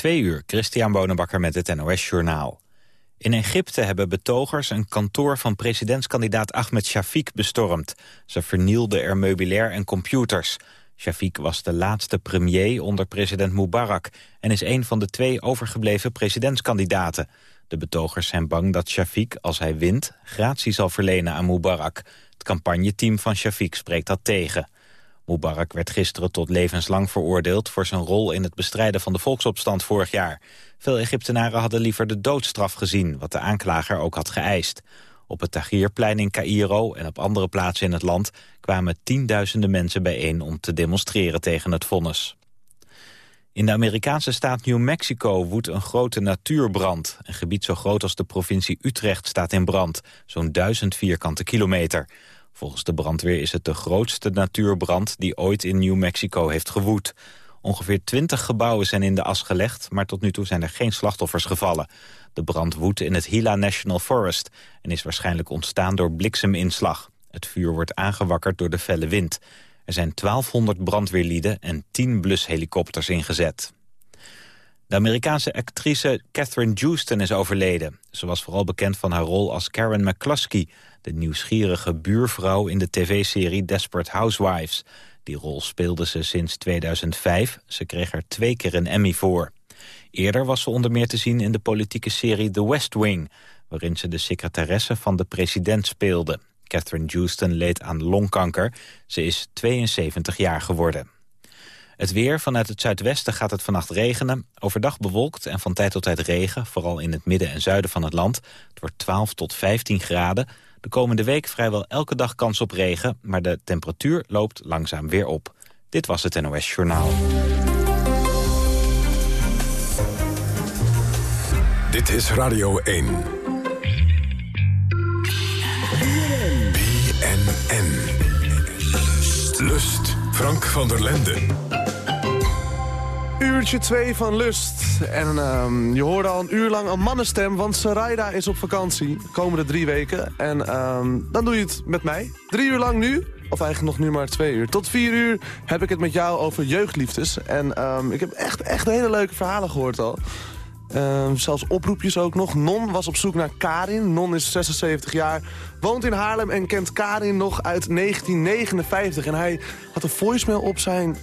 Twee uur, Christian Bonenbakker met het NOS Journaal. In Egypte hebben betogers een kantoor van presidentskandidaat Ahmed Shafiq bestormd. Ze vernielden er meubilair en computers. Shafiq was de laatste premier onder president Mubarak... en is een van de twee overgebleven presidentskandidaten. De betogers zijn bang dat Shafiq, als hij wint, gratie zal verlenen aan Mubarak. Het campagneteam van Shafiq spreekt dat tegen. Mubarak werd gisteren tot levenslang veroordeeld... voor zijn rol in het bestrijden van de volksopstand vorig jaar. Veel Egyptenaren hadden liever de doodstraf gezien... wat de aanklager ook had geëist. Op het Tahrirplein in Cairo en op andere plaatsen in het land... kwamen tienduizenden mensen bijeen om te demonstreren tegen het vonnis. In de Amerikaanse staat New Mexico woedt een grote natuurbrand. Een gebied zo groot als de provincie Utrecht staat in brand. Zo'n duizend vierkante kilometer. Volgens de brandweer is het de grootste natuurbrand die ooit in New Mexico heeft gewoed. Ongeveer twintig gebouwen zijn in de as gelegd, maar tot nu toe zijn er geen slachtoffers gevallen. De brand woedt in het Gila National Forest en is waarschijnlijk ontstaan door blikseminslag. Het vuur wordt aangewakkerd door de felle wind. Er zijn 1200 brandweerlieden en 10 blushelikopters ingezet. De Amerikaanse actrice Catherine Houston is overleden. Ze was vooral bekend van haar rol als Karen McCluskey... de nieuwsgierige buurvrouw in de tv-serie Desperate Housewives. Die rol speelde ze sinds 2005. Ze kreeg er twee keer een Emmy voor. Eerder was ze onder meer te zien in de politieke serie The West Wing... waarin ze de secretaresse van de president speelde. Catherine Houston leed aan longkanker. Ze is 72 jaar geworden. Het weer. Vanuit het zuidwesten gaat het vannacht regenen. Overdag bewolkt en van tijd tot tijd regen, vooral in het midden en zuiden van het land. Het wordt 12 tot 15 graden. De komende week vrijwel elke dag kans op regen, maar de temperatuur loopt langzaam weer op. Dit was het NOS Journaal. Dit is Radio 1. BNN. Lust. Frank van der Lenden. Uurtje 2 van Lust. En um, je hoorde al een uur lang een mannenstem, want Sarayda is op vakantie. De komende drie weken. En um, dan doe je het met mij. Drie uur lang nu, of eigenlijk nog nu maar twee uur. Tot vier uur heb ik het met jou over jeugdliefdes. En um, ik heb echt, echt hele leuke verhalen gehoord al. Zelfs oproepjes ook nog. Non was op zoek naar Karin. Non is 76 jaar, woont in Haarlem en kent Karin nog uit 1959. En hij had een voicemail op zijn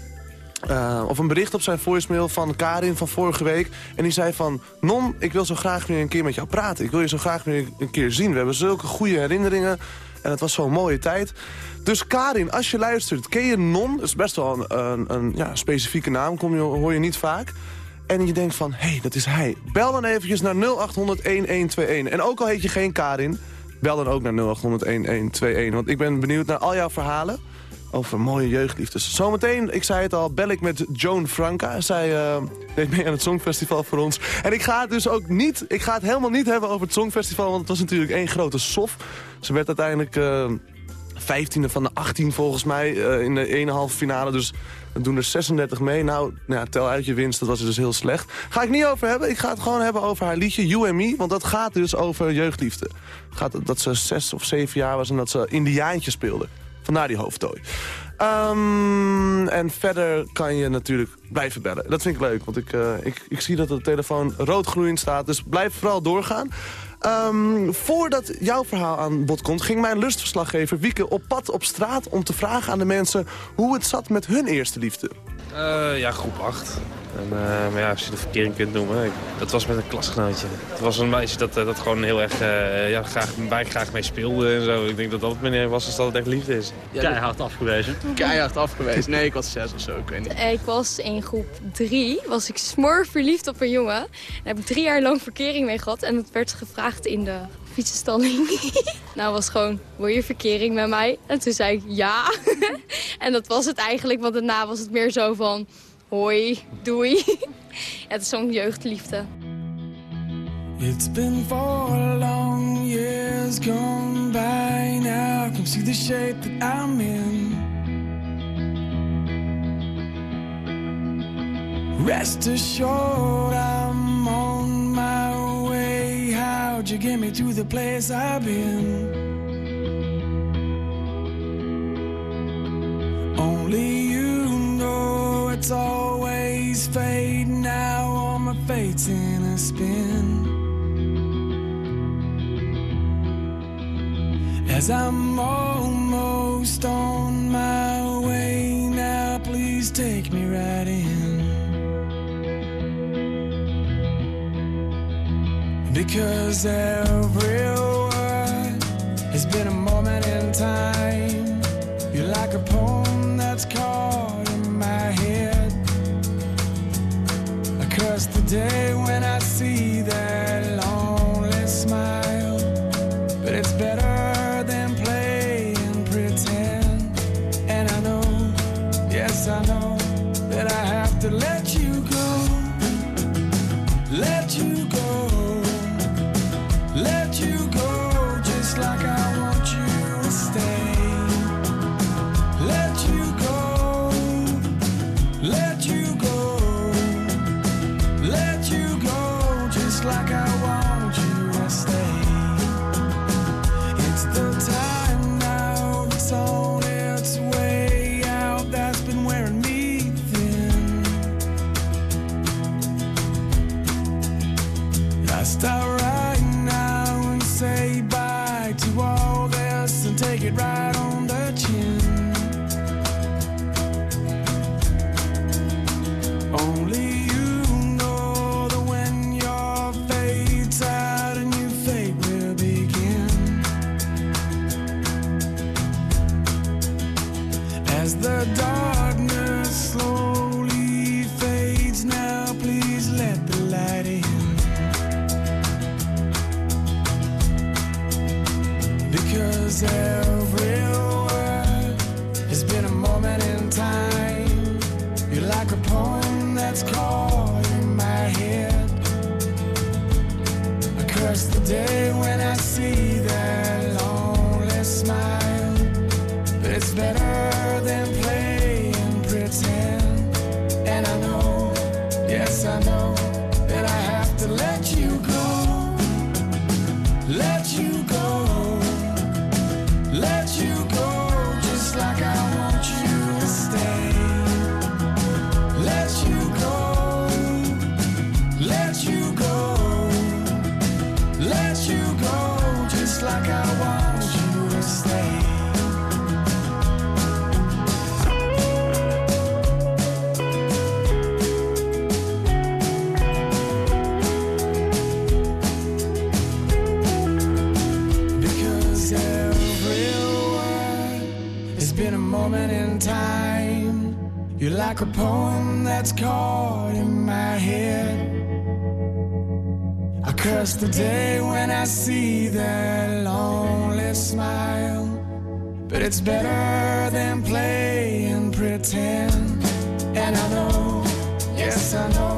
uh, of een bericht op zijn voicemail van Karin van vorige week. En die zei van, Non, ik wil zo graag weer een keer met jou praten. Ik wil je zo graag weer een keer zien. We hebben zulke goede herinneringen. En het was zo'n mooie tijd. Dus Karin, als je luistert, ken je Non? Dat is best wel een, een, een ja, specifieke naam, kom je, hoor je niet vaak. En je denkt van, hé, hey, dat is hij. Bel dan eventjes naar 0800-1121. En ook al heet je geen Karin, bel dan ook naar 0800-1121. Want ik ben benieuwd naar al jouw verhalen over mooie jeugdliefdes. Zometeen, ik zei het al, bel ik met Joan Franca. Zij uh, deed mee aan het Songfestival voor ons. En ik ga het dus ook niet, ik ga het helemaal niet hebben over het Songfestival... want het was natuurlijk één grote sof. Ze werd uiteindelijk uh, 15e van de 18 volgens mij uh, in de ene halve finale. Dus we doen er 36 mee. Nou, nou, tel uit je winst, dat was dus heel slecht. Ga ik niet over hebben. Ik ga het gewoon hebben over haar liedje You and Me. Want dat gaat dus over jeugdliefde. Gaat dat ze zes of zeven jaar was en dat ze Indiaantje speelde. Vandaar die hoofdtooi. Um, en verder kan je natuurlijk blijven bellen. Dat vind ik leuk, want ik, uh, ik, ik zie dat de telefoon roodgloeiend staat. Dus blijf vooral doorgaan. Um, voordat jouw verhaal aan bod komt... ging mijn lustverslaggever Wieke op pad op straat... om te vragen aan de mensen hoe het zat met hun eerste liefde. Uh, ja, groep 8. En, uh, maar ja, als je de verkering kunt noemen. Ik, dat was met een klasgenootje. Het was een meisje dat, uh, dat gewoon heel erg, uh, ja, graag, waar ik graag mee speelde en zo. Ik denk dat dat het meneer was als dat het echt liefde is. Keihard afgewezen. Keihard afgewezen. Nee, ik was zes of zo, ik weet niet. Ik was in groep 3, was ik smor verliefd op een jongen. Daar heb ik drie jaar lang verkering mee gehad. En dat werd gevraagd in de fietsenstalling. nou, was gewoon, wil je verkering met mij? En toen zei ik ja. en dat was het eigenlijk, want daarna was het meer zo van... Hoi, doei. het is zo'n jeugdliefde. It's been long years gone by now. The. Rest assured I'm on my way. How'd you get me to the place I've been? Only you know it's always fade now all my fate's in a spin. As I'm almost on my way now, please take me right in. Because every word has been a moment in time. You're like a poem that's caught in my head. I curse the day when I see that a poem that's caught in my head. I curse the day when I see that lonely smile. But it's better than playing pretend. And I know, yes, I know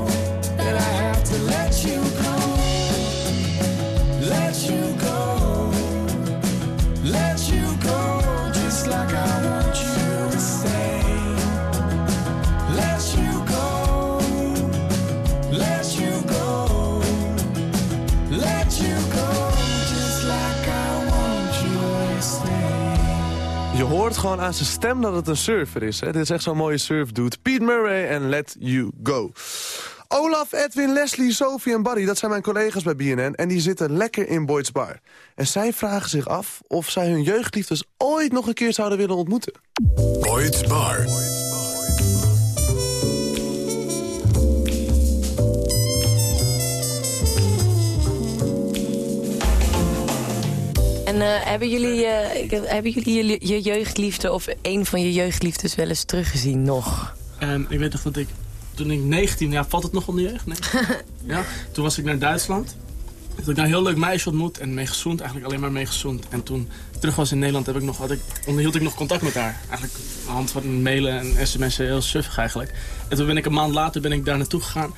gewoon aan zijn stem dat het een surfer is. Hè? Dit is echt zo'n mooie surfdude. Pete Murray en Let You Go. Olaf, Edwin, Leslie, Sophie en Barry, dat zijn mijn collega's bij BNN... en die zitten lekker in Boyd's Bar. En zij vragen zich af of zij hun jeugdliefdes ooit nog een keer zouden willen ontmoeten. Boyd's Bar. En eh, hebben jullie, eh, hebben jullie je, je jeugdliefde of een van je jeugdliefdes wel eens teruggezien nog? En ik weet nog dat ik, toen ik 19, ja, valt het nog onder jeugd? Nee. ja, toen was ik naar Duitsland. Toen heb ik daar een heel leuk meisje ontmoet en mee gezoend, eigenlijk alleen maar mee gezoend. En toen terug was in Nederland, heb ik nog, had ik, onderhield ik nog contact met haar. Eigenlijk aan de hand van mailen en sms'en, heel suffig eigenlijk. En toen ben ik een maand later ben ik daar naartoe gegaan.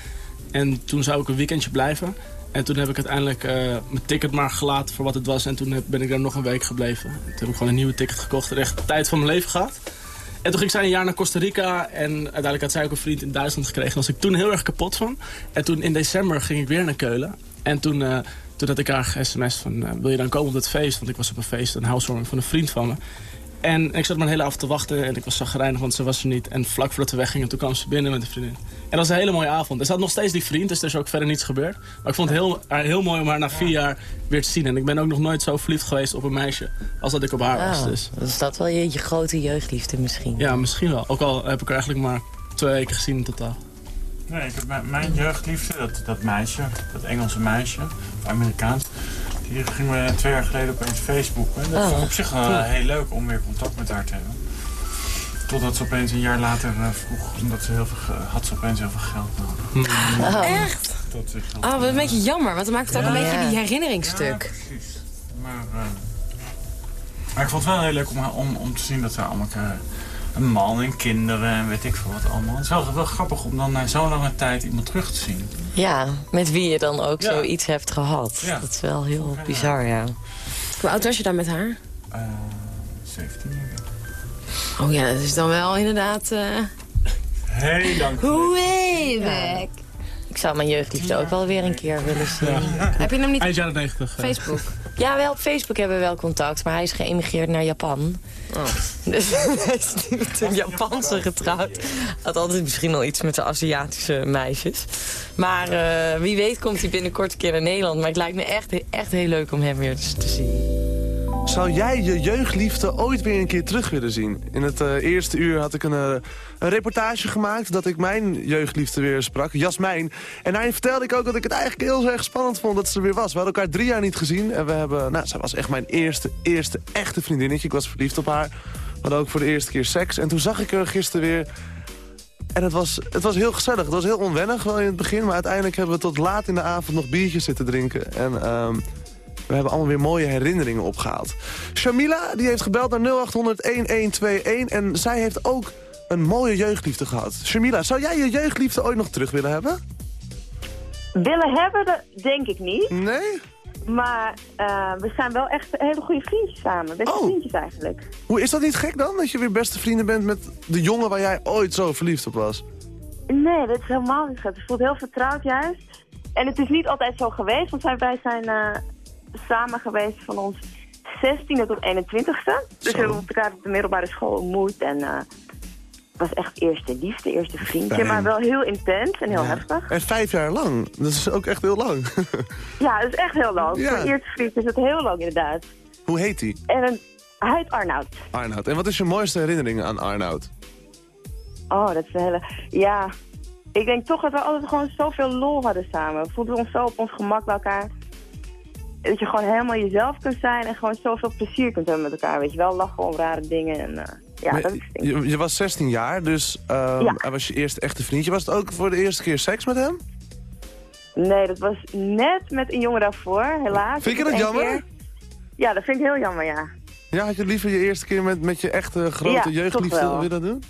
En toen zou ik een weekendje blijven. En toen heb ik uiteindelijk eh, mijn ticket maar gelaten voor wat het was. En toen heb- ben ik daar nog een week gebleven. Toen heb ik gewoon een nieuwe ticket gekocht en echt tijd van mijn leven gehad. En toen ging zij een jaar naar Costa Rica. En uiteindelijk had zij ook een vriend in Duitsland gekregen. Daar was ik toen heel erg kapot van. En toen in december ging ik weer naar Keulen. En toen, eh, toen had ik haar sms van... eh, wil je dan komen op het feest? Want ik was op een feest, een housewarming van een vriend van me. En ik zat maar een hele avond te wachten en ik was zagrijnig, want ze was er niet. En vlak voordat we weggingen, toen kwam ze binnen met een vriendin. En dat was een hele mooie avond. Er zat nog steeds die vriend, dus er is ook verder niets gebeurd. Maar ik vond het heel, haar heel mooi om haar na vier jaar weer te zien. En ik ben ook nog nooit zo verliefd geweest op een meisje als dat ik op haar was. Oh, Dus dan is dat wel je, je grote jeugdliefde misschien. ja, misschien wel. Ook al heb ik haar eigenlijk maar twee weken gezien in totaal. Nee, ik heb mijn- mijn jeugdliefde, dat, dat meisje, dat Engelse meisje, of Amerikaans, die ging me twee jaar geleden opeens Facebooken. En dat Oh. vond ik op zich wel heel leuk om weer contact met haar te hebben. Totdat ze opeens een jaar later eh, vroeg, omdat ze heel veel, had ze opeens heel veel geld nodig. Oh. Echt? Tot zich geld. Oh, wat een beetje jammer, want dan maakt het ook Ja. een beetje Ja. die herinneringsstuk. precies. Maar, eh, maar ik vond het wel heel leuk om, om, om te zien dat ze allemaal een man en kinderen en weet ik veel wat allemaal. Het is wel, wel grappig om dan na zo'n lange tijd iemand terug te zien. Ja, met wie je dan ook Ja. zoiets hebt gehad. Ja. Dat is wel heel bizar, ja. Hoe oud was je dan met haar? Eh 17 denk ik. Oh ja, dat is dan wel inderdaad... eh Heel lang Way back. Ik zou mijn jeugdliefde ook wel weer een keer willen zien. Heb je hem niet Eind jaren 90. eh. Facebook? Ja, wel op Facebook hebben we wel contact, maar hij is geëmigreerd naar Japan. Oh. Dus hij is nu met een Japanse getrouwd. Had altijd misschien wel iets met de Aziatische meisjes. Maar eh, wie weet komt hij binnenkort een keer naar Nederland. Maar het lijkt me echt, echt heel leuk om hem weer te zien. Zou jij je jeugdliefde ooit weer een keer terug willen zien? In het eh, eerste uur had ik een, eh, een reportage gemaakt dat ik mijn jeugdliefde weer sprak, Jasmijn. En daarin vertelde ik ook dat ik het eigenlijk heel erg spannend vond dat ze er weer was. We hadden elkaar drie jaar niet gezien en we hebben, nou, zij was echt mijn eerste, eerste echte vriendinnetje. Ik was verliefd op haar. We hadden ook voor de eerste keer seks. En toen zag ik haar gisteren weer en het was, het was heel gezellig. Het was heel onwennig wel in het begin. Maar uiteindelijk hebben we tot laat in de avond nog biertjes zitten drinken. En ehm, we hebben allemaal weer mooie herinneringen opgehaald. Shamila die heeft gebeld naar 0800-1121. En zij heeft ook een mooie jeugdliefde gehad. Shamila, zou jij je jeugdliefde ooit nog terug willen hebben? Willen hebben, denk ik niet. Nee? Maar eh, we zijn wel echt hele goede vriendjes samen. Beste Oh. vriendjes eigenlijk. Hoe is dat niet gek dan? Dat je weer beste vrienden bent met de jongen waar jij ooit zo verliefd op was? Nee, dat is helemaal niet gek. Het voelt heel vertrouwd juist. En het is niet altijd zo geweest, want wij- wij zijn eh, samen geweest van ons 16e tot 21ste. Dus we hebben elkaar op de middelbare school ontmoet. En het was echt eerste liefde, eerste vriendje. Fijn. Maar wel heel intens en heel heftig. En vijf jaar lang. Dat is ook echt heel lang. Ja, dat is echt heel lang. Ja. Voor eerste vriendje is het heel lang inderdaad. Hoe heet hij? En hij heet Arnoud. Arnoud. En wat is je mooiste herinnering aan Arnoud? Oh, dat is een hele... Ja, ik denk toch dat we altijd gewoon zoveel lol hadden samen. We voelden ons zo op ons gemak bij elkaar. Dat je gewoon helemaal jezelf kunt zijn en gewoon zoveel plezier kunt hebben met elkaar. Weet je wel, lachen om rare dingen. En, eh, ja, Maar dat is je, je was 16 jaar, dus ehm, Ja. hij was je eerste echte vriendje. Was het ook voor de eerste keer seks met hem? Nee, dat was net met een jongen daarvoor, helaas. Vind je dat jammer? keer- Ja, dat vind ik heel jammer, ja. Ja, had je liever je eerste keer met, met je echte grote Ja, jeugdliefde willen doen?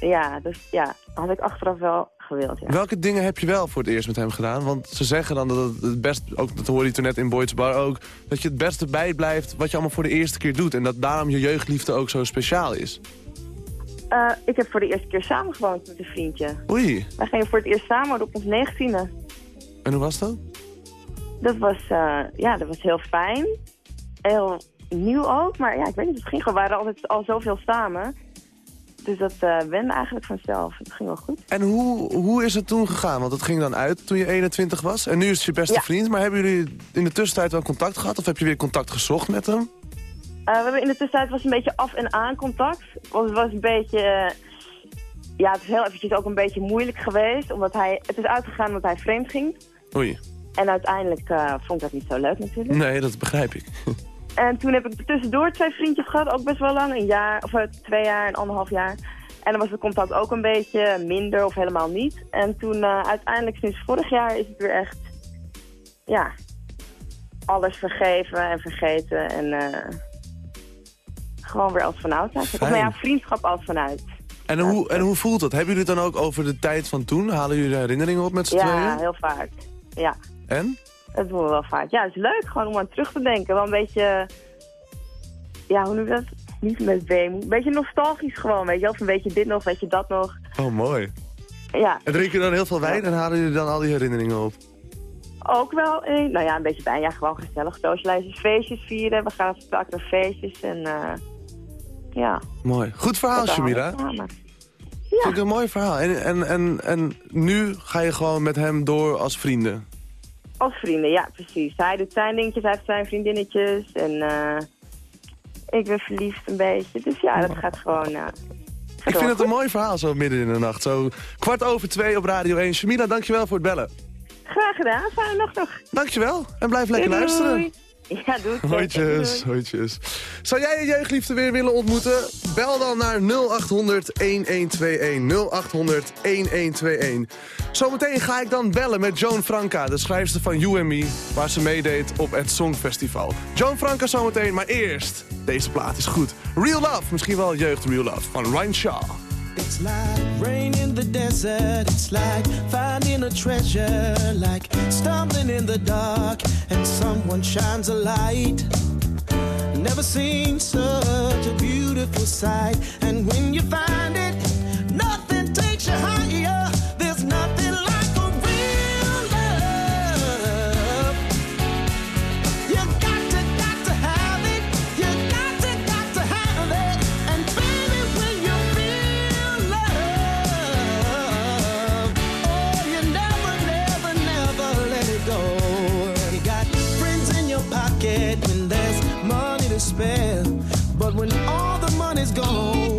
Ja, dus ja, had ik achteraf wel gewild, ja. Welke dingen heb je wel voor het eerst met hem gedaan? Want ze zeggen dan dat het best, ook dat hoorde je toen net in Boyd's Bar ook, dat je het beste bijblijft wat je allemaal voor de eerste keer doet. En dat daarom je jeugdliefde ook zo speciaal is. Eh, ik heb voor de eerste keer samengewoond met een vriendje. Oei, Wij gingen voor het eerst samen op ons negentiende. en hoe was dat? Dat was, eh, ja, dat was heel fijn. Heel nieuw ook, maar ja, ik weet niet, het ging gewoon. We waren altijd al zoveel samen. Dus dat wende eigenlijk vanzelf. Het ging wel goed. En hoe, hoe is het toen gegaan? Want het ging dan uit toen je 21 was. En nu is het je beste Ja. vriend. Maar hebben jullie in de tussentijd wel contact gehad? Of heb je weer contact gezocht met hem? Eh, we hebben in de tussentijd was een beetje af en aan contact. Want het was een beetje... eh, ja, het is heel eventjes ook een beetje moeilijk geweest. Omdat hij... Het is uitgegaan omdat hij vreemd ging. Oei. En uiteindelijk vond ik dat niet zo leuk natuurlijk. Nee, dat begrijp ik. En toen heb ik tussendoor twee vriendjes gehad, ook best wel lang, een jaar, of eh, twee jaar en anderhalf jaar. En dan was het contact ook een beetje minder of helemaal niet. En toen eh, uiteindelijk sinds vorig jaar is het weer echt, ja, alles vergeven en vergeten en eh, gewoon weer als eigenlijk. Of nou ja, vriendschap als vanuit. En hoe, en hoe voelt dat? Hebben jullie het dan ook over de tijd van toen? Halen jullie herinneringen op met z'n Ja, tweeën? heel vaak. Ja, En? Dat doen we wel vaak. Ja, het is leuk gewoon om aan terug te denken. Wel een beetje, ja, hoe noem je dat? Niet met weemoed. Een beetje nostalgisch gewoon, weet je wel. Of een beetje dit nog, weet je dat nog. Oh, mooi. Ja, En drinken jullie dan heel veel wijn en halen jullie dan al die herinneringen op? ook wel. eh, nou ja, een beetje bij. Ja, gewoon gezellig socializen, feestjes vieren. We gaan vaak naar feestjes en eh, ja. Mooi. Goed verhaal, Shamila. samen. Vind ik een mooi verhaal. En, en, en, en nu ga je gewoon met hem door als vrienden. Als vrienden, ja, precies. Hij doet zijn dingetjes, hij heeft zijn vriendinnetjes. En eh, ik ben verliefd een beetje. Dus ja, dat gaat gewoon... gaat Ik vind het een mooi verhaal zo midden in de nacht. Zo kwart over twee op Radio 1. Shamila, dankjewel voor het bellen. Graag gedaan. Fijne nacht nog. Dankjewel. En blijf lekker Doei, luisteren. Ja, doe. Hooitjes, Doei. hooitjes. Zou jij je jeugdliefde weer willen ontmoeten? Bel dan naar 0800 1121. 0800 1121. Zometeen ga ik dan bellen met Joan Franca, de schrijfster van You Me, waar ze meedeed op het Songfestival. Joan Franca zometeen, maar eerst. Deze plaat is goed. Real Love, misschien wel jeugd Real Love, van Ryan Shaw. It's like rain in the desert. It's like finding a treasure. Like stumbling in the dark and someone shines a light. Never seen such a beautiful sight. And when you find it, nothing takes you higher. Spare, but when all the money's gone,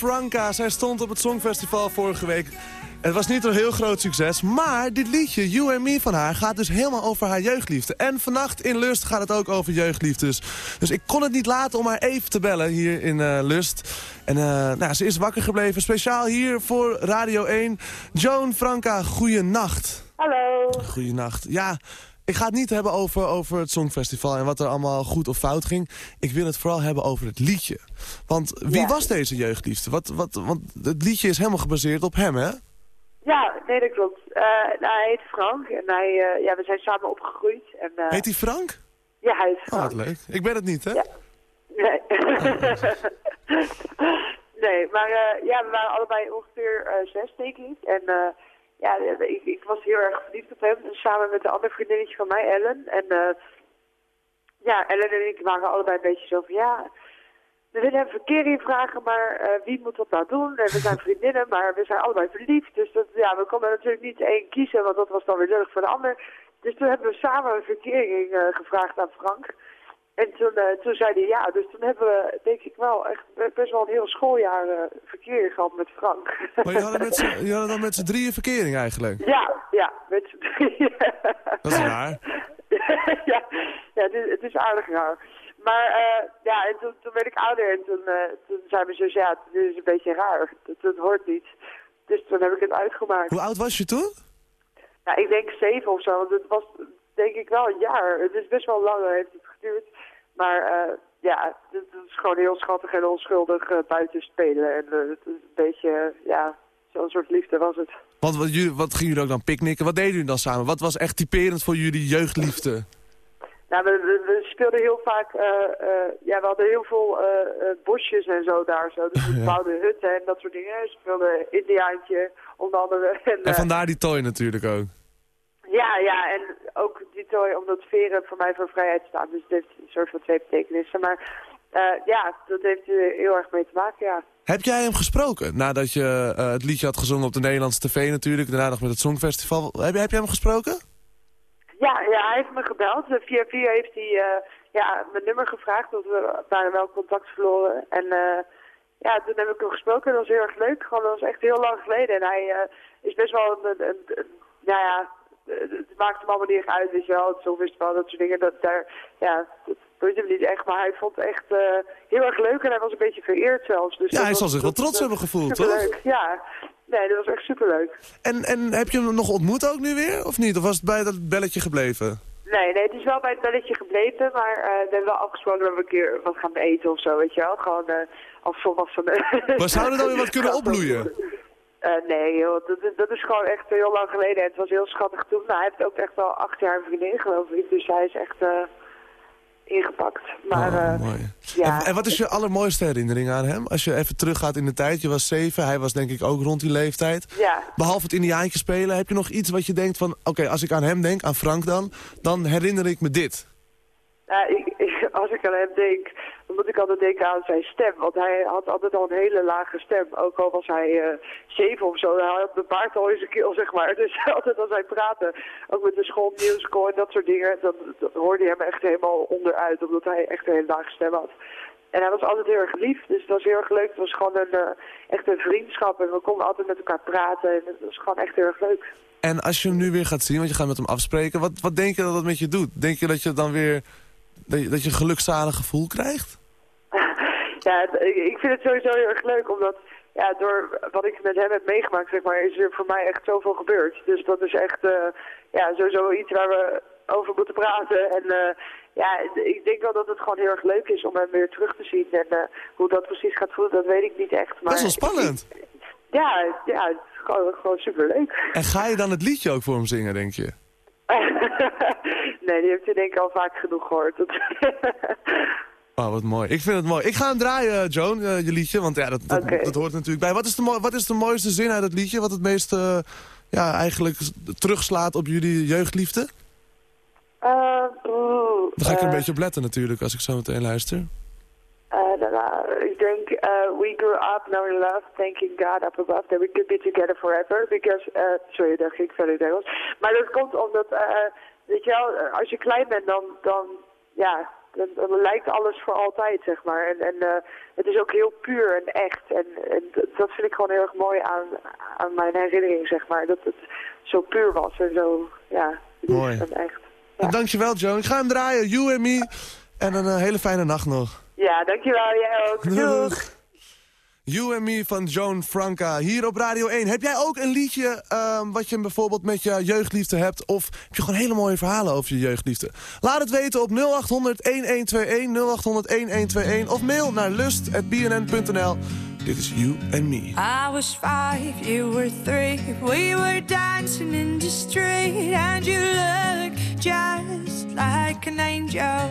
Franca. Zij stond op het Songfestival vorige week. Het was niet een heel groot succes, maar dit liedje, You and Me van haar, gaat dus helemaal over haar jeugdliefde. En vannacht in Lust gaat het ook over jeugdliefdes. Dus ik kon het niet laten om haar even te bellen hier in eh, Lust. En eh, nou, ze is wakker gebleven, speciaal hier voor Radio 1. Joan Franca, goeienacht. Hallo. Goeienacht. Ja, ik ga het niet hebben over, over het Songfestival en wat er allemaal goed of fout ging. Ik wil het vooral hebben over het liedje. Want wie Ja. was deze jeugdliefde? Wat, wat, want het liedje is helemaal gebaseerd op hem, hè? Ja, nee, dat klopt. Eh, nou, hij heet Frank en hij, eh, ja, we zijn samen opgegroeid. En, eh, Heet hij Frank? Ja, hij heet Oh, Frank. wat leuk. Ik ben het niet, hè? Nee. nee, maar ja, we waren allebei ongeveer zes, denk ik. En eh, ja, ik, ik was heel erg verliefd op hem. En samen met een ander vriendinnetje van mij, Ellen. En eh, ja, Ellen en ik waren allebei een beetje zo van, ja... We willen hem verkering vragen, maar eh, wie moet dat nou doen? En we zijn vriendinnen, maar we zijn allebei verliefd. Dus dat, ja, we konden natuurlijk niet één kiezen, want dat was dan weer lullig voor de ander. Dus toen hebben we samen een verkering eh, gevraagd aan Frank. En toen, eh, toen zei hij ja. Dus toen hebben we, denk ik wel, echt be- best wel een heel schooljaar eh verkering gehad met Frank. Maar je hadden, met z'n- je hadden dan met z'n drieën verkering eigenlijk. Ja, ja, met z'n drieën. Dat is raar. ja, ja het, is, het is aardig raar. Maar eh, ja, en toen, toen werd ik ouder en toen, toen zei mijn zus, ja, dit is een beetje raar. Dat, dat hoort niet. Dus toen heb ik het uitgemaakt. Hoe oud was je toen? Nou, ik denk zeven of zo, want het was denk ik wel een jaar. Het is best wel lang, heeft het geduurd. Maar eh, ja, het, is gewoon heel schattig en onschuldig eh, buiten spelen. En eh, het is een beetje, ja, zo'n soort liefde was het. Want wat, jullie, wat gingen jullie ook dan picknicken? Wat deden jullie dan samen? Wat was echt typerend voor jullie jeugdliefde? Nou, we, we, we speelden heel vaak, ja, we hadden heel veel bosjes en zo daar zo. Dus we Ja. bouwden hutten en dat soort dingen. We speelden Indiaantje, onder andere. En, En vandaar die toy natuurlijk ook. Ja, ja, en ook die tooi, omdat veren voor mij voor vrijheid staan. Dus het heeft een soort van twee betekenissen. Maar eh, ja, dat heeft er heel erg mee te maken, ja. Heb jij hem gesproken? Nadat je eh, het liedje had gezongen op de Nederlandse tv natuurlijk. Daarna nog met het Songfestival. Heb, je- heb jij hem gesproken? Ja, ja, hij heeft me gebeld. Eh, Via via heeft hij ja, mijn nummer gevraagd, want we waren wel contact verloren. En ja, toen heb ik hem gesproken. Dat was heel erg leuk. Gewoon, dat was echt heel lang geleden. En hij is best wel een, een, een- een- nou ja, het maakt hem allemaal niet echt uit, weet je wel. Het Songfestival, dat soort dingen. Dat daar, ja, dat boeit hem niet echt. Maar hij vond het echt eh, heel erg leuk en hij was een beetje vereerd zelfs. Dus Ja, hij zal zich wel trots hebben gevoeld, toch? superleuk. Ja, nee, dat was echt superleuk. En, en heb je hem nog ontmoet ook nu weer? Of niet? Of was het bij dat belletje gebleven? Nee, nee, het is wel bij het belletje gebleven, maar eh, we hebben wel afgesproken dat we een keer wat gaan eten of zo, weet je wel. Gewoon eh, als volwassenen. Maar zou er dan weer wat kunnen opbloeien? Eh, nee, joh, dat, is- dat is gewoon echt heel lang geleden en het was heel schattig toen. Nou, hij heeft ook echt wel acht jaar een vriendin, geloof ik, dus hij is echt eh, ingepakt. Maar eh, Mooi. ja, En, en wat is je allermooiste herinnering aan hem? Als je even teruggaat in de tijd. Je was zeven, hij was denk ik ook rond die leeftijd. ja. Behalve het Indiaantje spelen, heb je nog iets wat je denkt van... Oké, als ik aan hem denk, aan Frank dan, dan herinner ik me dit. Ja, ik, ik- als ik aan hem denk, moet ik altijd denken aan zijn stem. Want hij had altijd al een hele lage stem. Ook al was hij eh, zeven of zo. Hij had de baard al in zijn keel, zeg maar. Dus altijd als hij praatte, ook met de schoolmusical en dat soort dingen, dan hoorde je hem echt helemaal onderuit. Omdat hij echt een hele lage stem had. En hij was altijd heel erg lief, dus het was heel erg leuk. Het was gewoon een, eh, echt een vriendschap en we konden altijd met elkaar praten. En het was gewoon echt heel erg leuk. En als je hem nu weer gaat zien, want je gaat met hem afspreken... wat, wat denk je dat dat met je doet? Denk je dat je dan weer... dat je, dat je een gelukzalig gevoel krijgt? Ja, het- ik vind het sowieso heel erg leuk, omdat ja, door wat ik met hem heb meegemaakt, zeg maar, is er voor mij echt zoveel gebeurd. Dus dat is echt eh, ja, sowieso iets waar we over moeten praten. En eh, ja, ik denk wel dat het gewoon heel erg leuk is om hem weer terug te zien. En eh, hoe dat precies gaat voelen, dat weet ik niet echt. Maar Dat is wel spannend. Ja, ja, het is gewoon, gewoon superleuk. En ga je dan het liedje ook voor hem zingen, denk je? nee, die heeft hij denk ik al vaak genoeg gehoord. Dat- Oh, wat mooi. Ik vind het mooi. Ik ga hem draaien, Joan, eh, je liedje. Want ja, dat, dat, hoort natuurlijk bij. Wat is, de wat is de mooiste zin uit het liedje? Wat het meest eh, ja, eigenlijk terugslaat op jullie jeugdliefde? Eh, oeh, Dan ga ik er een eh, beetje op letten natuurlijk, als ik zo meteen luister. Uh, daarna, ik denk, uh, we grew up, now in love, thanking God up above that we could be together forever. Because, uh, sorry, daar ging ik verder in. Maar dat komt omdat, uh, weet je wel, uh, als je klein bent, dan, dan ja, dan, dan lijkt alles voor altijd, zeg maar. En, en uh, het is ook heel puur en echt. En, en dat vind ik gewoon heel erg mooi aan, aan mijn herinnering, zeg maar. Dat het zo puur was en zo, ja, Mooi. en echt. Dankjewel, Joan. Ik ga hem draaien. You and me. En een eh, hele fijne nacht nog. Ja, dankjewel, jij ook. Doeg. You and Me van Joan Franca, hier op Radio 1. Heb jij ook een liedje ehm, wat je bijvoorbeeld met je jeugdliefde hebt? Of heb je gewoon hele mooie verhalen over je jeugdliefde? Laat het weten op 0800-1121, 0800-1121... of mail naar lust.bnn.nl. Dit is You and Me. I was five, you were three. We were dancing in the street, and you looked just like an angel.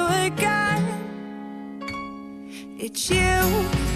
It's you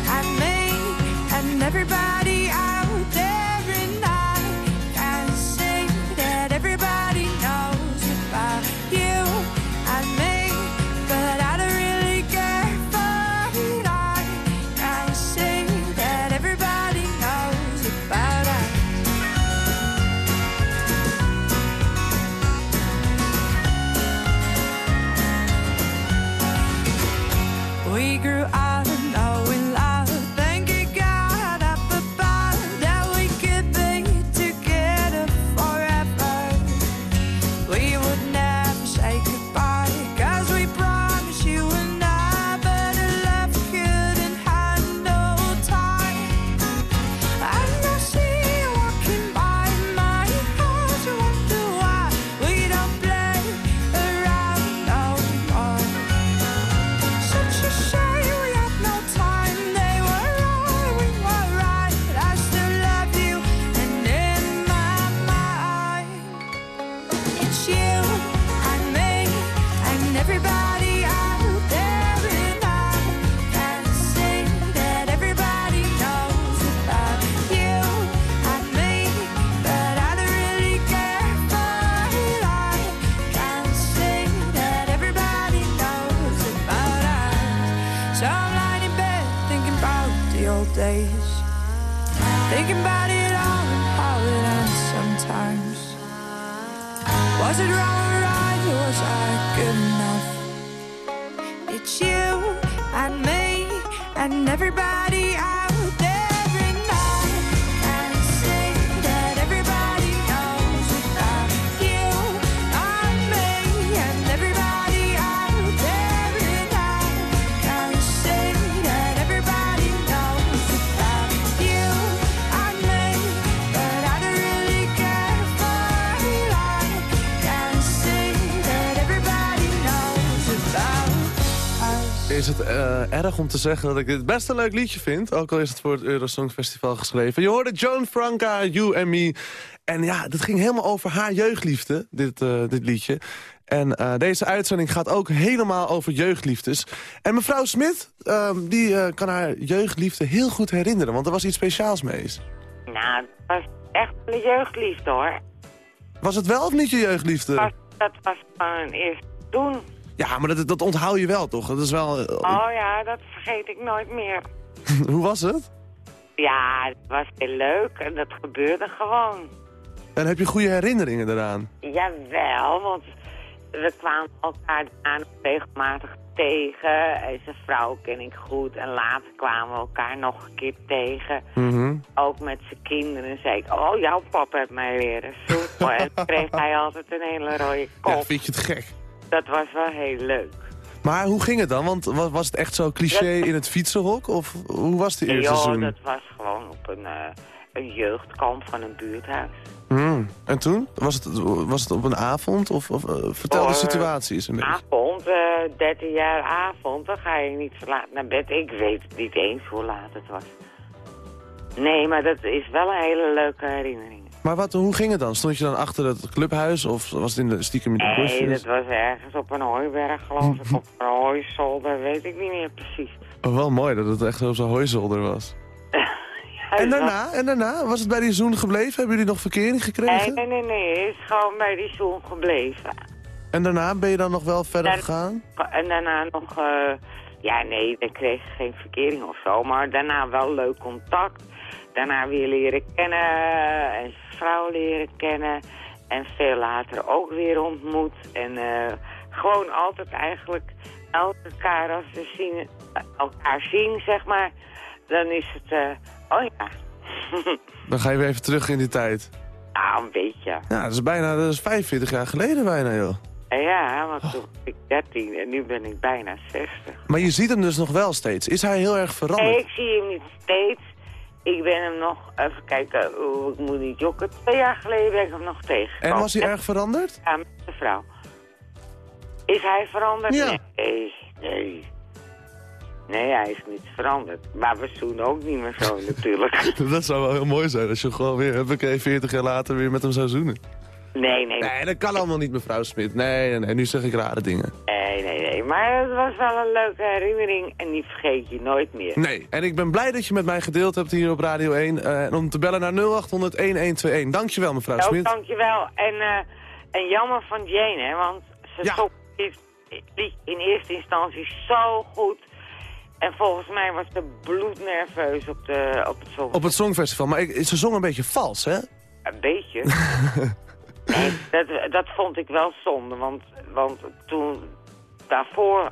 and everybody out Is het eh, erg om te zeggen dat ik dit best een leuk liedje vind? Ook al is het voor het Eurosong Festival geschreven. Je hoorde Joan Franca, You and Me. En ja, dat ging helemaal over haar jeugdliefde, dit, eh, dit liedje. En eh, deze uitzending gaat ook helemaal over jeugdliefdes. En mevrouw Smit, ehm, die kan haar jeugdliefde heel goed herinneren. Want er was iets speciaals mee. Nou, het was echt een jeugdliefde hoor. Was het wel of niet je jeugdliefde? Was, dat was gewoon eerst toen. Ja, maar dat, dat onthoud je wel, toch? Dat is wel... eh, Oh ja, dat vergeet ik nooit meer. Hoe was het? Ja, het was heel leuk en dat gebeurde gewoon. En heb je goede herinneringen eraan? Jawel, want we kwamen elkaar daarna nog regelmatig tegen. En zijn vrouw ken ik goed. En later kwamen we elkaar nog een keer tegen. Mhm. Ook met zijn kinderen zei ik, oh, jouw papa heeft mij leren zoeken. en kreeg hij altijd een hele rode kop. Ja, vind je het gek? Dat was wel heel leuk. Maar hoe ging het dan? Want wa- was het echt zo cliché in het fietsenhok? Of hoe was de eerste Ja, seizoen? dat was gewoon op een, eh, een jeugdkamp van een buurthuis. Hmm. En toen? Was het, was het op een avond? Of, of eh, vertel de situatie eens een beetje. Avond, eh 13 jaar avond, dan ga je niet zo laat naar bed. Ik weet niet eens hoe laat het was. Nee, maar dat is wel een hele leuke herinnering. Maar wat, hoe ging het dan? Stond je dan achter het clubhuis? Of was het in de, stiekem in de Nee, bosjes? dat was ergens op een hooiberg, geloof ik. Op een hooizolder, weet ik niet meer precies. Oh, wel mooi dat het echt op zo'n hooizolder was. en daarna? En daarna? Was het bij die zoen gebleven? Hebben jullie nog verkering Nee, gekregen? nee, nee, nee. Het is gewoon bij die zoen gebleven. En daarna ben je dan nog wel verder Daar- gegaan? En daarna nog... eh, ja, nee, dan kreeg je geen verkering of zo. Maar daarna wel leuk contact. Daarna weer leren kennen. En vrouw leren kennen. En veel later ook weer ontmoet. En eh, gewoon altijd eigenlijk elkaar als we zien, elkaar zien, zeg maar. Dan is het... eh, oh ja. Dan ga je weer even terug in die tijd. nou, een beetje. Ja, dat is bijna dat is 45 jaar geleden bijna, joh. Ja, want toen was ik 13 en nu ben ik bijna 60. Maar je ziet hem dus nog wel steeds. Is hij heel erg veranderd? Nee, ik zie hem niet steeds. Ik ben hem nog, even kijken, oh, ik moet niet jokken. Twee jaar geleden ben ik hem nog tegengekomen. En was hij erg veranderd? Ja, met de vrouw. Is hij veranderd? Ja. Nee, nee. Nee, hij is niet veranderd. Maar we zoenen ook niet meer zo natuurlijk. dat zou wel heel mooi zijn als je gewoon weer, huppakee, 40 jaar later weer met hem zou zoenen. Nee, nee. Nee, dat kan allemaal niet, mevrouw Smit. Nee, nee, nee, nu zeg ik rare dingen. Nee, nee, nee. Maar het was wel een leuke herinnering en die vergeet je nooit meer. Nee, en ik ben blij dat je met mij gedeeld hebt hier op Radio 1. eh, en om te bellen naar 0800-1121. Dankjewel, mevrouw Smit. dankjewel. En, eh, en jammer van Jane, hè, want ze Ja. lied in eerste instantie zo goed. En volgens mij was ze bloednerveus op, de, op het song. Op het Songfestival. Maar ik, ze zong een beetje vals, hè? Een beetje. nee, dat, dat vond ik wel zonde, want, want toen daarvoor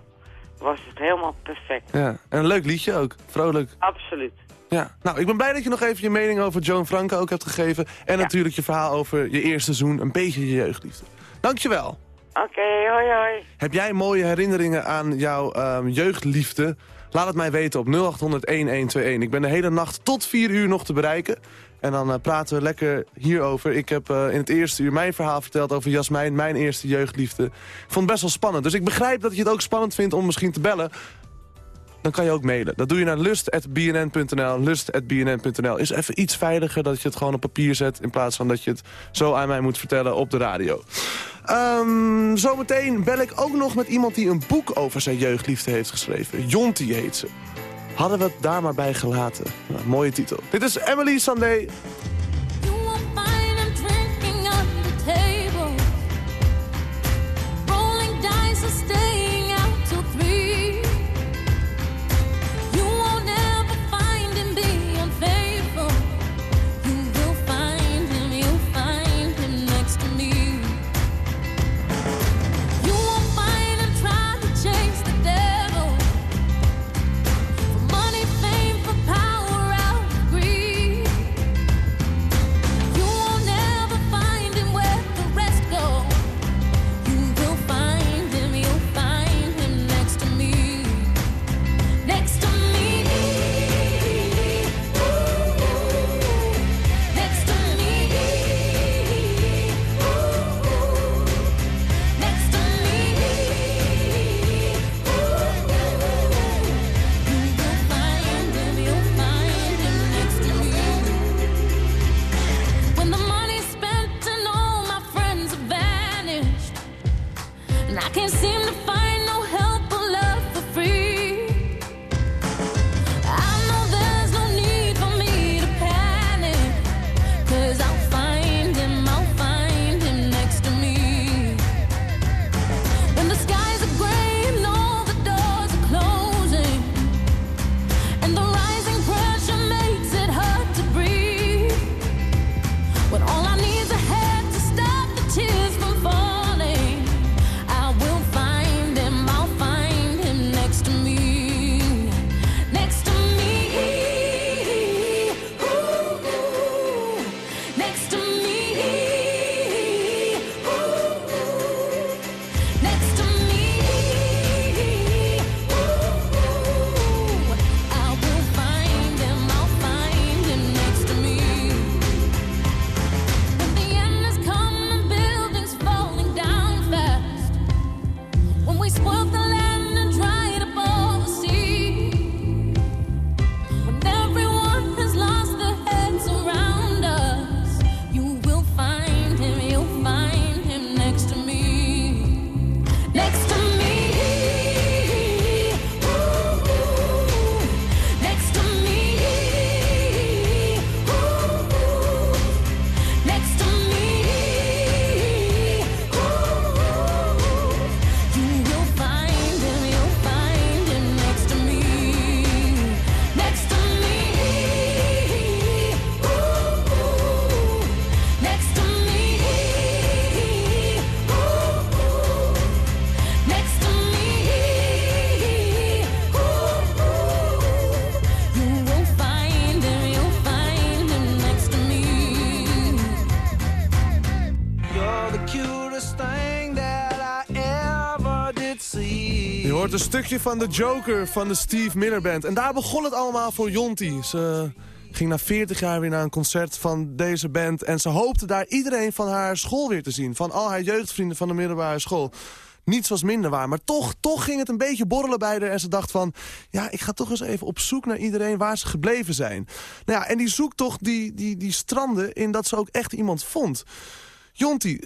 was het helemaal perfect. Ja, en een leuk liedje ook. Vrolijk. Absoluut. Ja, nou, ik ben blij dat je nog even je mening over Joan Franco ook hebt gegeven. En natuurlijk je verhaal over je eerste seizoen, een beetje je jeugdliefde. Dankjewel. Oké, hoi hoi. Heb jij mooie herinneringen aan jouw ehm, jeugdliefde? Laat het mij weten op 0800-1121. Ik ben de hele nacht tot 4 uur nog te bereiken. En dan eh, praten we lekker hierover. Ik heb eh, in het eerste uur mijn verhaal verteld over Jasmijn, mijn eerste jeugdliefde. Ik vond het best wel spannend. Dus ik begrijp dat je het ook spannend vindt om misschien te bellen dan kan je ook mailen. Dat doe je naar lust.bnn.nl. Lust.bnn.nl is even iets veiliger dat je het gewoon op papier zet... in plaats van dat je het zo aan mij moet vertellen op de radio. Ehm, zometeen bel ik ook nog met iemand die een boek over zijn jeugdliefde heeft geschreven. Jonty heet ze. Hadden we het daar maar bij gelaten. Mooie titel. Dit is Emily Sandé. And I can't seem to find een stukje van de Joker van de Steve Miller Band. En daar begon het allemaal voor Jonty. Ze ging na 40 jaar weer naar een concert van deze band. En ze hoopte daar iedereen van haar school weer te zien. Van al haar jeugdvrienden van de middelbare school. Niets was minder waar, maar toch, toch ging het een beetje borrelen bij haar. En ze dacht van, ja, ik ga toch eens even op zoek naar iedereen waar ze gebleven zijn. Nou ja, en die zoektocht die, die, die strandde in dat ze ook echt iemand vond. Jonty,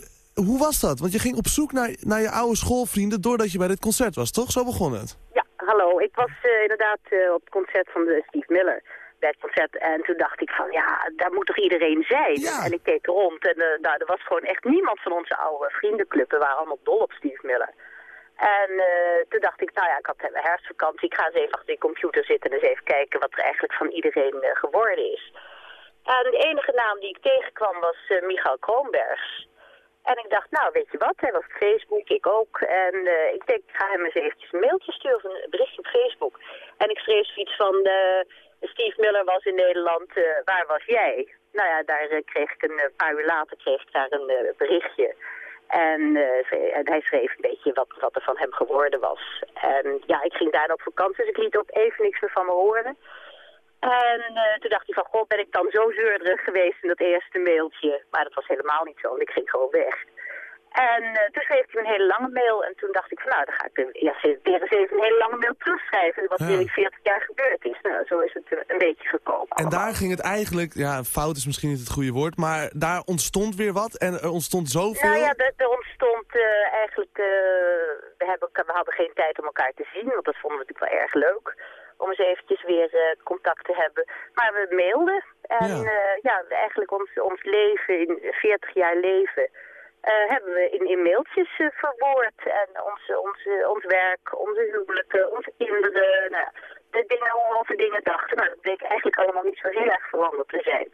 hoe was dat? Want je ging op zoek naar, naar je oude schoolvrienden doordat je bij dit concert was, toch? Zo begon het. Ja, hallo. Ik was eh, inderdaad eh, op het concert van de Steve Miller. Bij het concert. En toen dacht ik van, ja, daar moet toch iedereen zijn? En ik keek rond en eh, nou, er was gewoon echt niemand van onze oude vriendenclub. We waren allemaal dol op Steve Miller. En toen dacht ik, nou ja, ik had de herfstvakantie. Ik ga eens even achter die computer zitten en eens even kijken wat er eigenlijk van iedereen geworden is. En de enige naam die ik tegenkwam was Michael Kroonbergs. En ik dacht, nou weet je wat, hij was op Facebook, ik ook. En eh, ik denk, ik ga hem eens eventjes een mailtje sturen een berichtje op Facebook. En ik schreef zoiets van, eh, Steve Miller was in Nederland, eh, waar was jij? Nou ja, daar kreeg ik een paar uur later kreeg ik daar een berichtje. En, en hij schreef een beetje wat, wat er van hem geworden was. En ja, ik ging daarna op vakantie, dus ik liet ook even niks meer van me horen. En eh, toen dacht hij van, god, ben ik dan zo zeurderig geweest in dat eerste mailtje. Maar dat was helemaal niet zo, want ik ging gewoon weg. En eh, toen schreef hij een hele lange mail. En toen dacht ik van, nou, dan ga ik ja, weer eens even een hele lange mail terugschrijven. Wat Ja. er in 40 jaar gebeurd is. Nou, zo is het eh, een beetje gekomen. En daar ging het eigenlijk, ja, fout is misschien niet het goede woord, maar daar ontstond weer wat en er ontstond zoveel. Nou ja, er, er ontstond eigenlijk... we, hebben, we hadden geen tijd om elkaar te zien, want dat vonden we natuurlijk wel erg leuk. Om eens eventjes weer eh, contact te hebben. Maar we mailden. En Ja. ja, ja eigenlijk ons, ons leven, in 40 jaar leven... eh, hebben we in, in mailtjes eh, verwoord. En onze, onze, ons werk, onze huwelijken, onze kinderen... Nou, de dingen, hoe we over dingen dachten. Nou, dat bleek eigenlijk allemaal niet zo heel erg veranderd te zijn.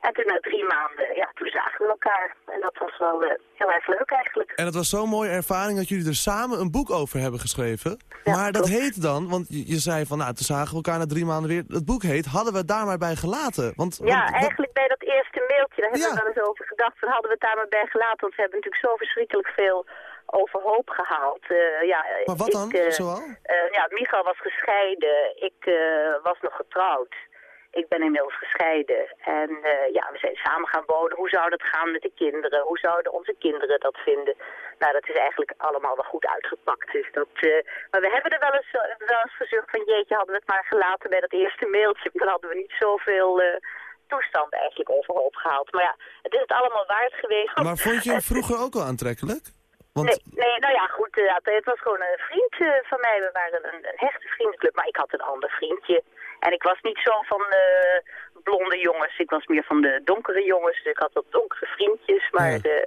En toen na drie maanden, ja, toen zagen we elkaar. En dat was wel eh, heel erg leuk eigenlijk. En het was zo'n mooie ervaring dat jullie er samen een boek over hebben geschreven. maar dat heet dan, want je, je zei van, nou, toen zagen we elkaar na drie maanden weer. Het boek heet, hadden we het daar maar bij gelaten? Want, Ja, want eigenlijk bij dat eerste mailtje, daar hebben we wel eens over gedacht. Van hadden we het daar maar bij gelaten, want we hebben natuurlijk zo verschrikkelijk veel overhoop gehaald. Eh, ja, Maar wat ik, dan, zoal? eh, ja, Michael was gescheiden, ik was nog getrouwd. Ik ben inmiddels gescheiden. En eh, ja, we zijn samen gaan wonen. Hoe zou dat gaan met de kinderen? Hoe zouden onze kinderen dat vinden? Nou, dat is eigenlijk allemaal wel goed uitgepakt. Dus dat, eh, maar we hebben er wel eens, eh, wel eens verzucht van... jeetje, hadden we het maar gelaten bij dat eerste mailtje. Dan hadden we niet zoveel eh toestand eigenlijk overhoop gehaald. Maar ja, het is het allemaal waard geweest. Maar vond je hem vroeger ook wel aantrekkelijk? Want Nee, nee, nou ja, goed. het was gewoon een vriend van mij. We waren een, een hechte vriendenclub. Maar ik had een ander vriendje. En ik was niet zo van de blonde jongens. Ik was meer van de donkere jongens. Dus ik had wat donkere vriendjes. Maar eh,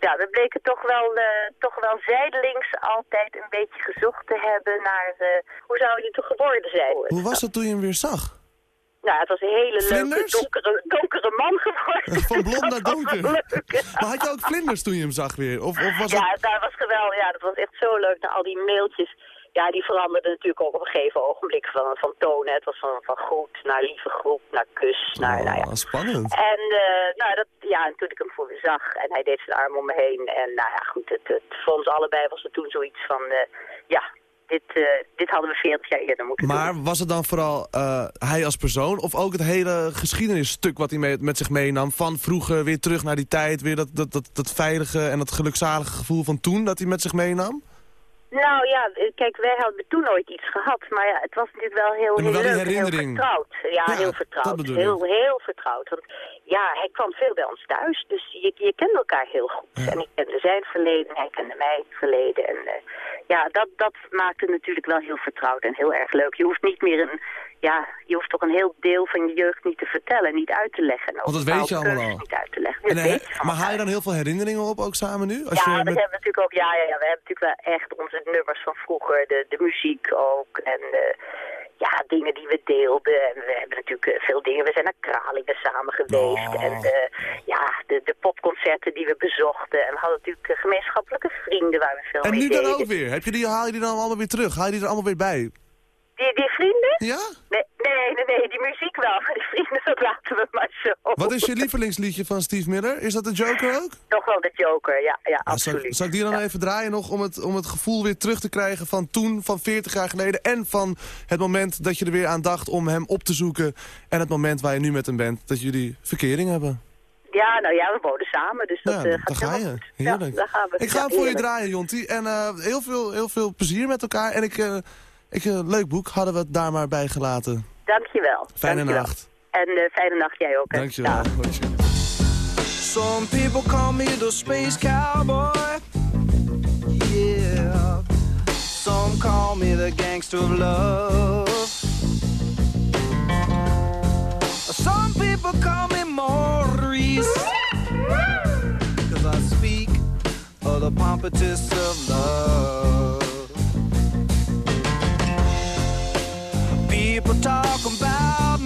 ja, we bleken toch wel, eh, toch wel zijdelings altijd een beetje gezocht te hebben naar eh, hoe zou je toch geworden zijn. hoe was het toen je hem weer zag? Nou, het was een hele Vlinders? leuke donkere, donkere man geworden. Van blond naar Dat donker. Maar had je ook vlinders toen je hem zag weer? Of, of was ja, dat was geweldig. Ja, dat was echt zo leuk. Na al die mailtjes. Ja, die veranderden natuurlijk ook op een gegeven ogenblik van, van tonen. Het was van, van groet naar lieve groet, naar kus, naar, nou ja. Oh, spannend. En, eh, nou, dat, ja, en toen ik hem voor me zag en hij deed zijn arm om me heen. En nou ja, goed, het, het, voor ons allebei was er toen zoiets van, eh, ja, dit, eh, dit hadden we 40 jaar eerder moeten doen. Maar was het dan vooral hij als persoon of ook het hele geschiedenisstuk wat hij mee, met zich meenam? Van vroeger weer terug naar die tijd, weer dat, dat, dat, dat veilige en dat gelukzalige gevoel van toen dat hij met zich meenam? Nou ja, kijk, wij hadden toen nooit iets gehad. Maar ja, het was natuurlijk wel heel, heel wel leuk heel vertrouwd. Ja, Ja, heel vertrouwd. Heel, heel vertrouwd. Want ja, hij kwam veel bij ons thuis. Dus je, je kende elkaar heel goed. En ik kende zijn verleden, hij kende mijn verleden. En eh, ja, dat, dat maakte natuurlijk wel heel vertrouwd en heel erg leuk. Je hoeft niet meer een... Ja, je hoeft toch een heel deel van je jeugd niet te vertellen, niet uit te leggen. En Want dat weet je allemaal al. niet uit te leggen. En, eh, weet je van maar haal je dan heel veel herinneringen op ook samen nu? Als ja, je dat met- hebben we natuurlijk ook. Ja, ja, ja, we hebben natuurlijk wel echt onze nummers van vroeger, de, de muziek ook. En eh, ja, dingen die we deelden. En we hebben natuurlijk eh, veel dingen. We zijn naar Kralingen samen geweest. En eh, ja, de, de popconcerten die we bezochten. En we hadden natuurlijk eh, gemeenschappelijke vrienden waar we veel En mee nu deden. dan ook weer? Heb je die, haal je die dan allemaal weer terug? Haal je die er allemaal weer bij? Die, die vrienden? Ja? Nee, nee, nee, nee, die muziek wel. Maar die vrienden, dat laten we maar zo. Wat is je lievelingsliedje van Steve Miller? Is dat de Joker ook? Toch wel de Joker, ja, ja Ah, absoluut. zal ik die dan even draaien nog om het, om het gevoel weer terug te krijgen van toen, van 40 jaar geleden. En van het moment dat je er weer aan dacht om hem op te zoeken. En het moment waar je nu met hem bent, dat jullie verkering hebben. Ja, nou ja, we wonen samen, dus dat Ja, eh, daar gaat ga helemaal je. Heerlijk. Ja, daar gaan we. Ik ga hem voor je draaien, Jonty. En eh, heel, veel, heel veel plezier met elkaar. En ik, eh, ik, eh, leuk boek, hadden we het daar maar bij gelaten. Dankjewel. Fijne dankjewel. nacht. En eh, fijne nacht jij ook. hè. Dankjewel. Dag. Some people call me the space cowboy. Yeah. Some call me the gangster of love. Some people call me Maurice. Cause I speak of the pompatus of love.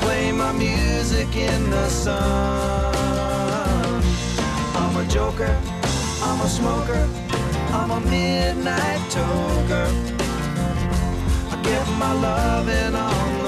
Play my music in the sun. I'm a joker, I'm a smoker, I'm a midnight toker. I get my loving on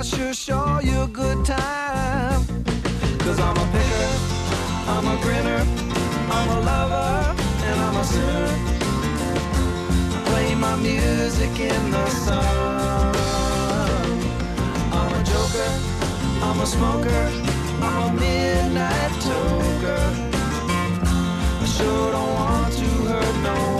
I sure show you a good time. Cause I'm a picker, I'm a grinner, I'm a lover, and I'm a sinner play my music in the sun. I'm a joker, I'm a smoker, I'm a midnight toker. I sure don't want to hurt no one.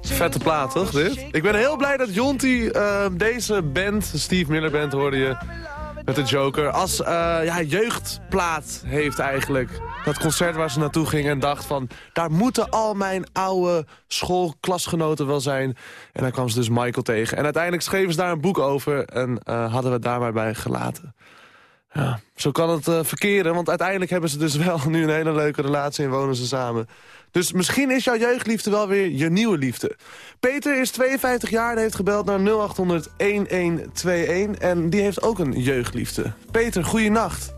Vette plaat, toch, dit? Ik ben heel blij dat Jonty eh, deze band, Steve Miller Band hoorde je, met de Joker, als eh, ja, jeugdplaat heeft eigenlijk. Dat concert waar ze naartoe ging en dacht van, daar moeten al mijn oude schoolklasgenoten wel zijn. En dan kwam ze dus Michael tegen. En uiteindelijk schreven ze daar een boek over en eh, hadden we het daar maar bij gelaten. Ja, zo kan het eh, verkeren, want uiteindelijk hebben ze dus wel nu een hele leuke relatie en wonen ze samen. Dus misschien is jouw jeugdliefde wel weer je nieuwe liefde. Peter is 52 jaar en heeft gebeld naar 0800 1121 en die heeft ook een jeugdliefde. Peter, goeienacht.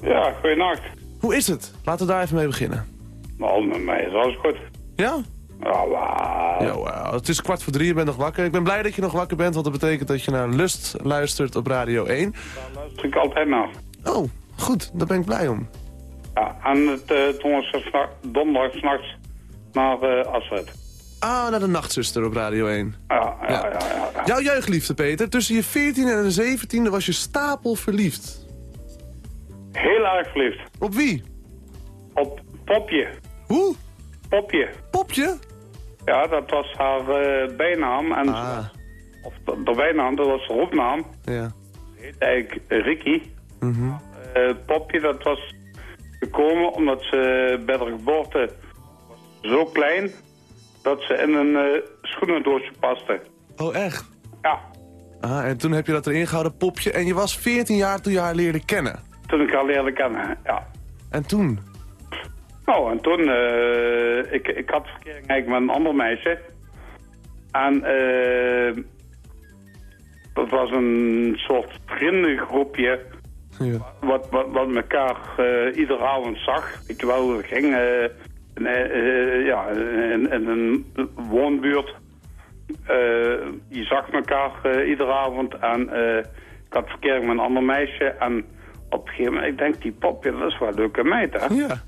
Ja, goeienacht. Hoe is het? Laten we daar even mee beginnen. Nou, met mij is alles goed. Ja? Ja, wauw. Het is kwart voor drie, je bent nog wakker. Ik ben blij dat je nog wakker bent, want dat betekent dat je naar Lust luistert op Radio 1. Daar luister ik altijd naar. Oh, goed. Daar ben ik blij om. Ja, en het uh, donderdag, donderdag s'nachts naar uh. Ah, naar de nachtzuster op Radio 1. Ja, ja, ja. ja, ja. Jouw jeugdliefde, Peter. Tussen je 14 en de 17e was je stapel verliefd. Heel erg verliefd. Op wie? Op Popje. Hoe? Popje. Popje? Ja, dat was haar uh, bijnaam. En ah. Of de, de bijnaam, dat was haar roepnaam. Ja. Heet eigenlijk Ricky. Mm -hmm. uh, Popje, dat was gekomen omdat ze bij de geboorte zo klein dat ze in een uh, schoenendoosje paste. Oh, echt? Ja. Ah, en toen heb je dat erin gehouden, Popje. En je was 14 jaar toen je haar leerde kennen? Toen ik haar leerde kennen, ja. En toen? Nou, en toen, uh, ik, ik had verkering eigenlijk met een ander meisje. En uh, dat was een soort vriendengroepje. Ja. Wat, wat, wat elkaar uh, iedere avond zag. Ik wel hoe het ging. In, ja, in, in, een woonbuurt. je zag elkaar iedere avond. En ik had verkering met een ander meisje. En op een gegeven moment, ik denk, die popje, dat is wel een leuke meid, hè? Ja.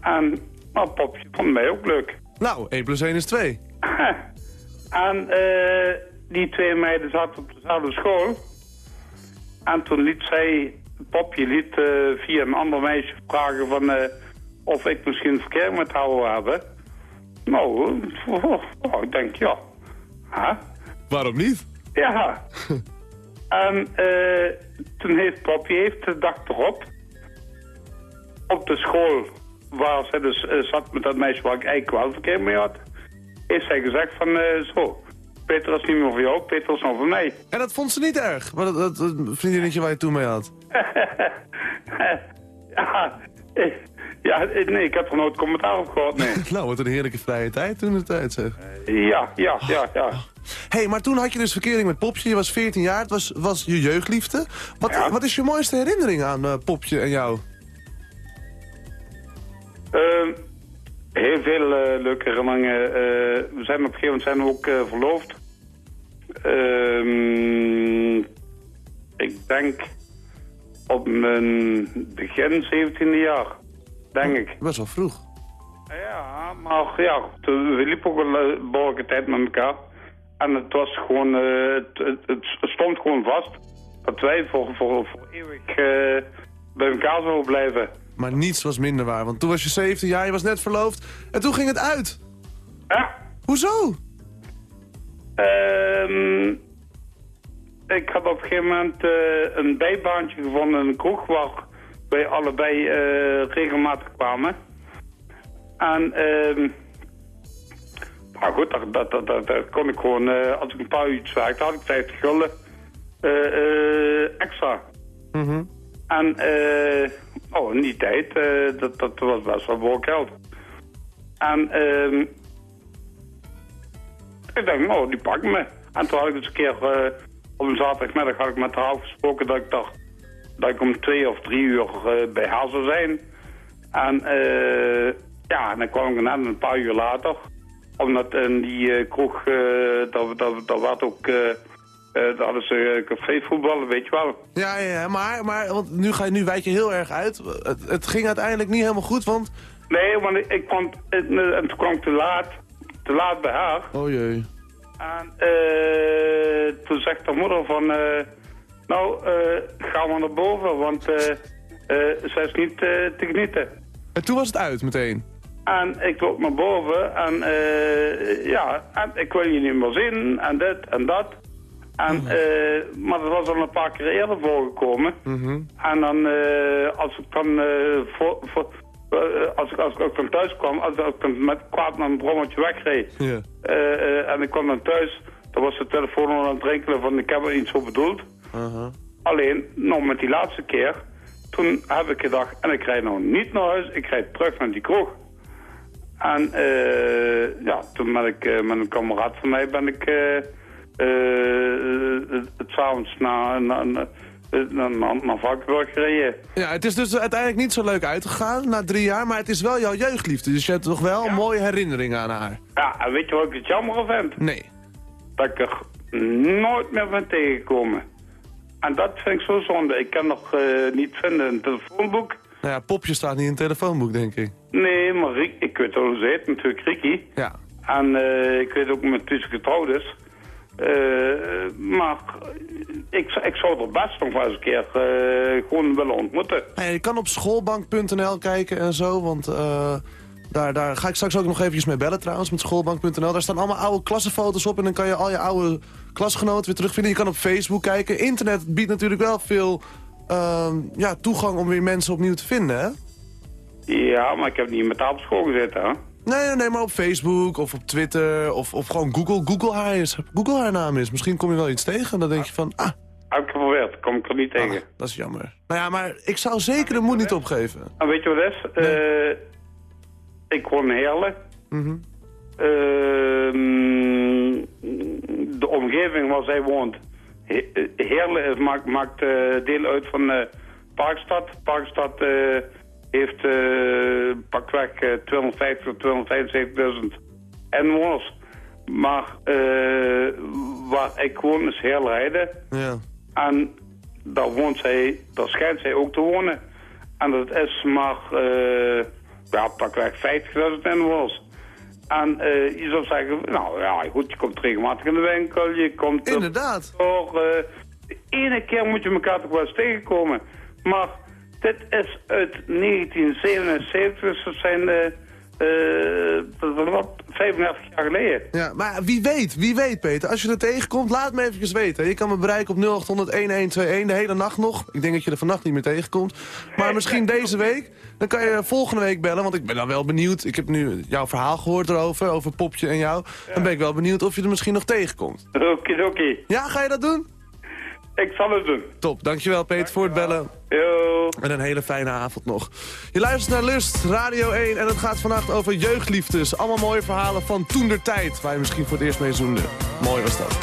En nou, popje vond mij ook leuk. Nou, 1 plus 1 is 2. en die twee meiden zaten op dezelfde school. En toen liet zij, Popje liet eh, via een ander meisje vragen van eh, of ik misschien verkeer met haar wil hebben. Nou, eh, oh, ik denk ja. Huh? Waarom niet? Ja. en eh, toen heeft Popje heeft de dag erop op de school waar ze dus zat met dat meisje waar ik eigenlijk wel verkeer mee had, heeft zij gezegd van zo, Peter is niet meer voor jou, Peter is nog voor mij. En dat vond ze niet erg, wat dat, dat, dat vriendinnetje waar je toen mee had. ja, eh, ja, nee, ik heb er nooit commentaar op gehad, nee. nou, wat een heerlijke vrije tijd toen de tijd, zeg. ja, ja, ja, ja. Hé, hey, maar toen had je dus verkering met Popje. Je was 14 jaar, het was, was je jeugdliefde. Wat, wat is je mooiste herinnering aan eh, Popje en jou? Ehm, heel veel eh, leuke herinneringen. Eh, we zijn op een gegeven moment zijn we ook verloofd. Ehm, ik denk op mijn begin 17e jaar, denk ik. Best wel vroeg. Ja, maar ja, toen- we liepen ook een eh, behoorlijke tijd met elkaar. En het was gewoon, eh, het, het, het stond gewoon vast dat wij voor, voor, voor eeuwig eh, bij elkaar zouden blijven. Maar niets was minder waar, want toen was je 17 jaar, je was net verloofd. En toen ging het uit. Ja. Hoezo? Ehm, ik had op een gegeven moment eh, een bijbaantje gevonden in een kroeg waar wij allebei eh, regelmatig kwamen. En ehm maar goed, dat, dat, dat, kon ik gewoon, eh, als ik een paar uurtjes werkte, had ik 50 gulden extra. En eh, oh, in die tijd, dat, dat was best wel behoorlijk geld. En ehm ik denk, nou, die pak me. En toen had ik eens een keer eh, op een zaterdagmiddag had ik met haar afgesproken dat ik dacht dat ik om twee of drie uur eh, bij haar zou zijn. En eh, ja, en dan kwam ik net een paar uur later. Omdat in die kroeg, dat, dat, dat werd ook, daar hadden ze cafévoetballen, weet je wel. Ja, ja, maar, maar want nu, ga je, nu wijd je heel erg uit. Het, het ging uiteindelijk niet helemaal goed, want... Nee, want ik, ik kwam, en toen kwam ik te laat, te laat bij haar. Oh jee. En eh, toen zegt de moeder van, eh, nou, eh ga maar naar boven, want zij is niet te genieten. En toen was het uit meteen. En ik loop naar boven en eh, ja, en ik wil je niet meer zien en dit en dat. En, eh, maar dat was al een paar keer eerder voorgekomen. En dan, als ik dan, voor, voor, als, ik, als ik ook dan thuis kwam, als ik met kwaad naar een brommetje wegreed. Ja. Eh, eh, en ik kwam dan thuis, dan was de telefoon al aan het rinkelen van ik heb er iets voor bedoeld. Alleen, nog met die laatste keer, toen heb ik gedacht, en ik rijd nou niet naar huis, ik rijd terug naar die kroeg. En eh, ja, toen ben ik eh, met een kameraad van mij ben ik eh eh, het, s'avonds naar, naar, naar, naar, naar, naar Valkenburg gereden. Ja, het is dus uiteindelijk niet zo leuk uitgegaan na drie jaar, maar het is wel jouw jeugdliefde. Dus je hebt toch wel mooie herinneringen aan haar. Ja, en weet je wat ik het jammer vind? Nee. Dat ik er nooit meer ben tegengekomen. En dat vind ik zo zonde. Ik kan nog eh, niet vinden in het telefoonboek. Nou ja, Popje staat niet in het telefoonboek, denk ik. Nee, maar Riek, ik weet wel hoe ze heet, natuurlijk Ricky. Ja. En eh, ik weet ook met ze getrouwd is. Eh, maar ik, ik zou er best nog wel eens een keer eh, gewoon willen ontmoeten. Je kan op schoolbank.nl kijken en zo, want eh, daar, daar ga ik straks ook nog eventjes mee bellen trouwens, met schoolbank.nl. Daar staan allemaal oude klassenfoto's op en dan kan je al je oude klasgenoten weer terugvinden. Je kan op Facebook kijken. Internet biedt natuurlijk wel veel ehm, ja, toegang om weer mensen opnieuw te vinden, hè? Ja, maar ik heb niet met op school gezeten, hè? Nee, nee, maar op Facebook of op Twitter of, of gewoon Google. Google haar, is, Google haar naam is. Misschien kom je wel iets tegen en dan denk je van, ah, Heb ik geprobeerd, kom ik er niet tegen. dat is jammer. Nou ja, maar ik zou zeker de moed niet opgeven. En weet je wat is? Eh, ik woon in Heerlen. Mhm. Ehm, de omgeving waar zij woont. He- Heerlen maakt, maakt eh, deel uit van eh, Parkstad. Parkstad eh, heeft eh pakweg eh, 250 tot 275.000 inwoners. Maar eh, waar ik woon is Heerlijden. Ja. En daar woont zij, daar schijnt zij ook te wonen. En dat is maar, eh ja, pakweg 50.000 inwoners. En eh, je zou zeggen, nou ja, goed, je komt regelmatig in de winkel, je komt... Inderdaad. Door, eh, ene keer moet je elkaar toch wel eens tegenkomen. Maar dit is uit 1977, dus dat zijn dat was wat 35 jaar geleden. Ja, maar wie weet, wie weet Peter. Als je er tegenkomt, laat me even weten. Je kan me bereiken op 0800-1121 de hele nacht nog. Ik denk dat je er vannacht niet meer tegenkomt. Maar misschien deze week. Dan kan je volgende week bellen, want ik ben dan wel benieuwd. Ik heb nu jouw verhaal gehoord erover, over Popje en jou. Dan ben ik wel benieuwd of je er misschien nog tegenkomt. Oké, oké. Ja, ga je dat doen? Ik zal het doen. Top, dankjewel Peter voor het bellen. Yo. En een hele fijne avond nog. Je luistert naar Lust, Radio 1 en het gaat vannacht over jeugdliefdes. Allemaal mooie verhalen van toen der tijd, waar je misschien voor het eerst mee zoende. Mooi was dat.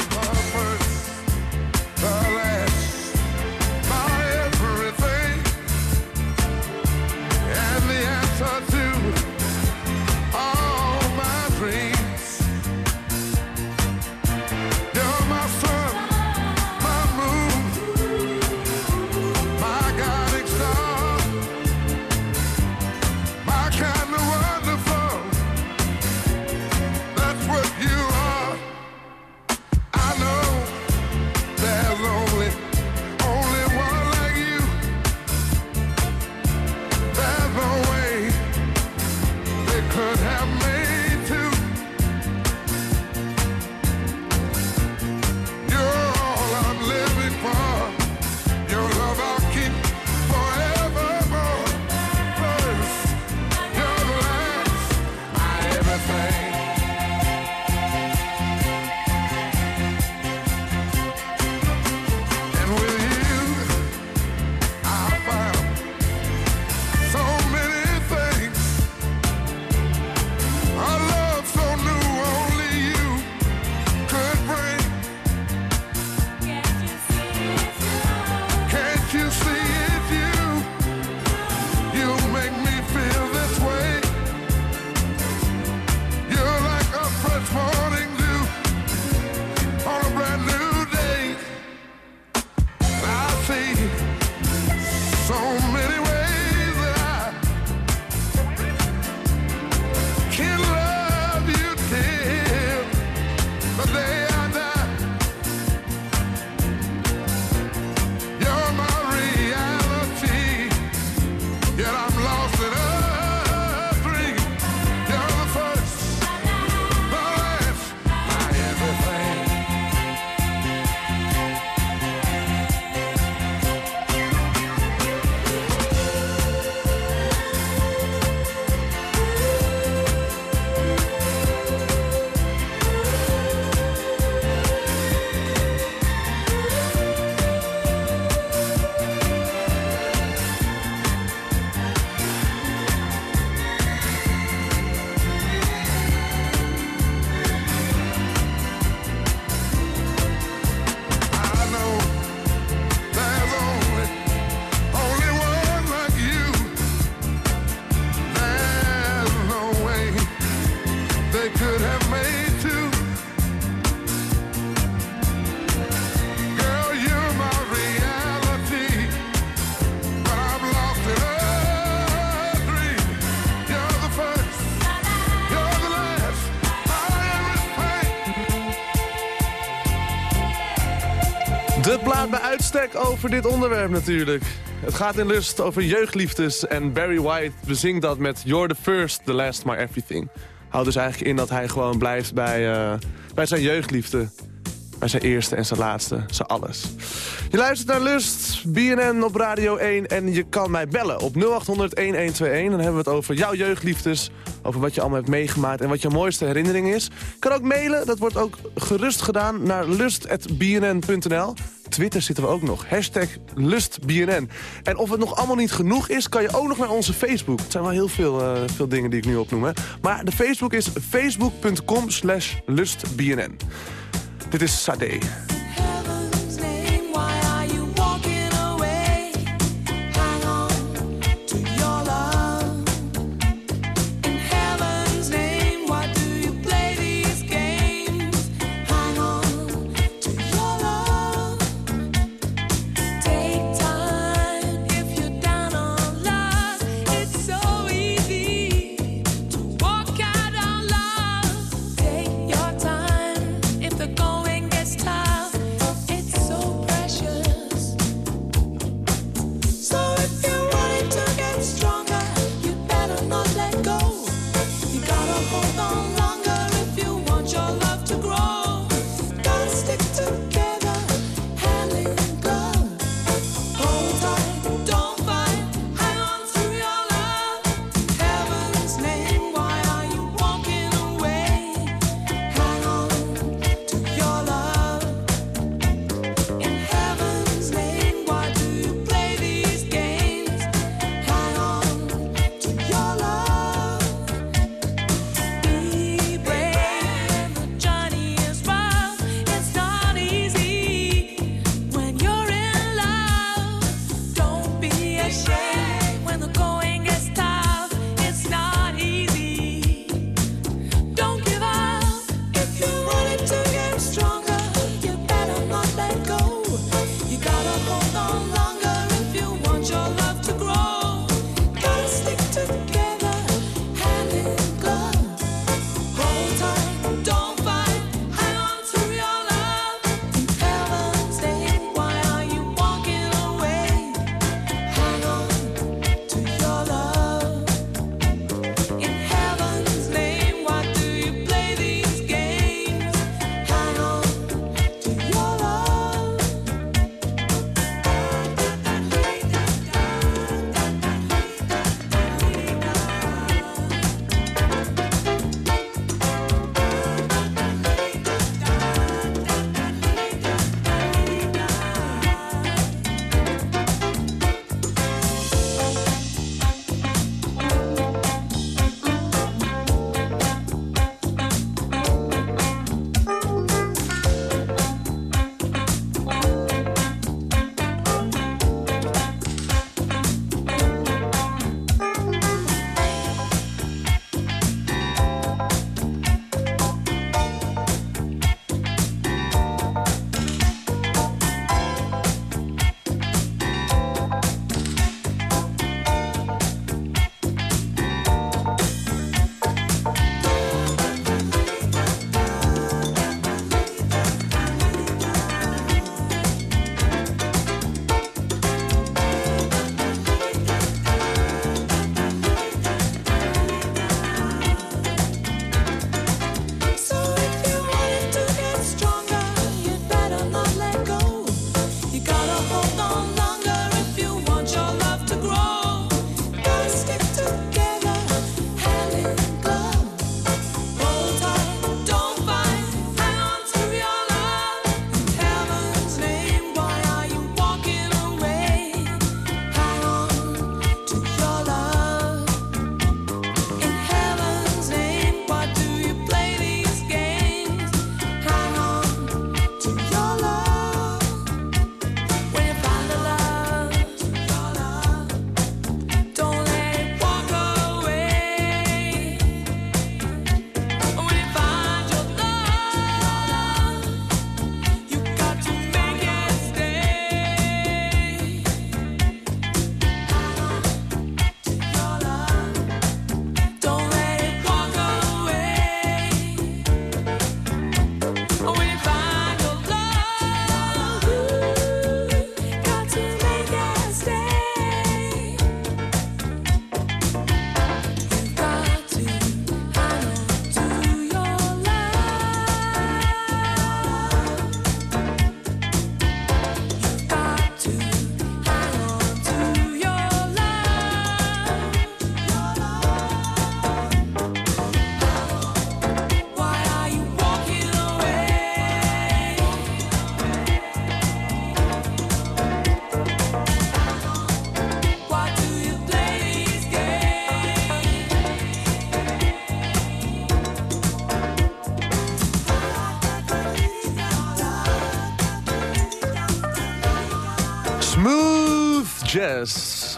Uitstek over dit onderwerp natuurlijk. Het gaat in lust over jeugdliefdes en Barry White bezingt dat met You're the first, the last, my everything. Houdt dus eigenlijk in dat hij gewoon blijft bij, eh, bij zijn jeugdliefde. Bij zijn eerste en zijn laatste, zijn alles. Je luistert naar Lust, BNN op Radio 1 en je kan mij bellen op 0800-1121. Dan hebben we het over jouw jeugdliefdes, over wat je allemaal hebt meegemaakt en wat je mooiste herinnering is. Je kan ook mailen, dat wordt ook gerust gedaan naar lust.bnn.nl. Twitter zitten we ook nog. Hashtag LustBNN. En of het nog allemaal niet genoeg is, kan je ook nog naar onze Facebook. Het zijn wel heel veel, eh, veel dingen die ik nu opnoem. Hè. Maar de Facebook is facebook.com slash lustbnn. Dit is Sade.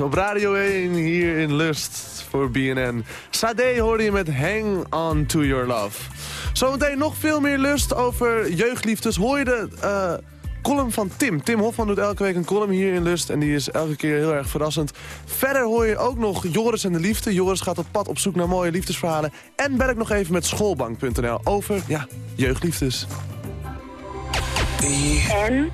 Op Radio 1 hier in Lust voor BNN. Sade hoorde je met Hang On To Your Love. Zometeen nog veel meer lust over jeugdliefdes. Hoor je de eh, column van Tim. Tim Hofman doet elke week een column hier in Lust en die is elke keer heel erg verrassend. Verder hoor je ook nog Joris en de liefde. Joris gaat op pad op zoek naar mooie liefdesverhalen. En werk nog even met schoolbank.nl over ja, jeugdliefdes. En?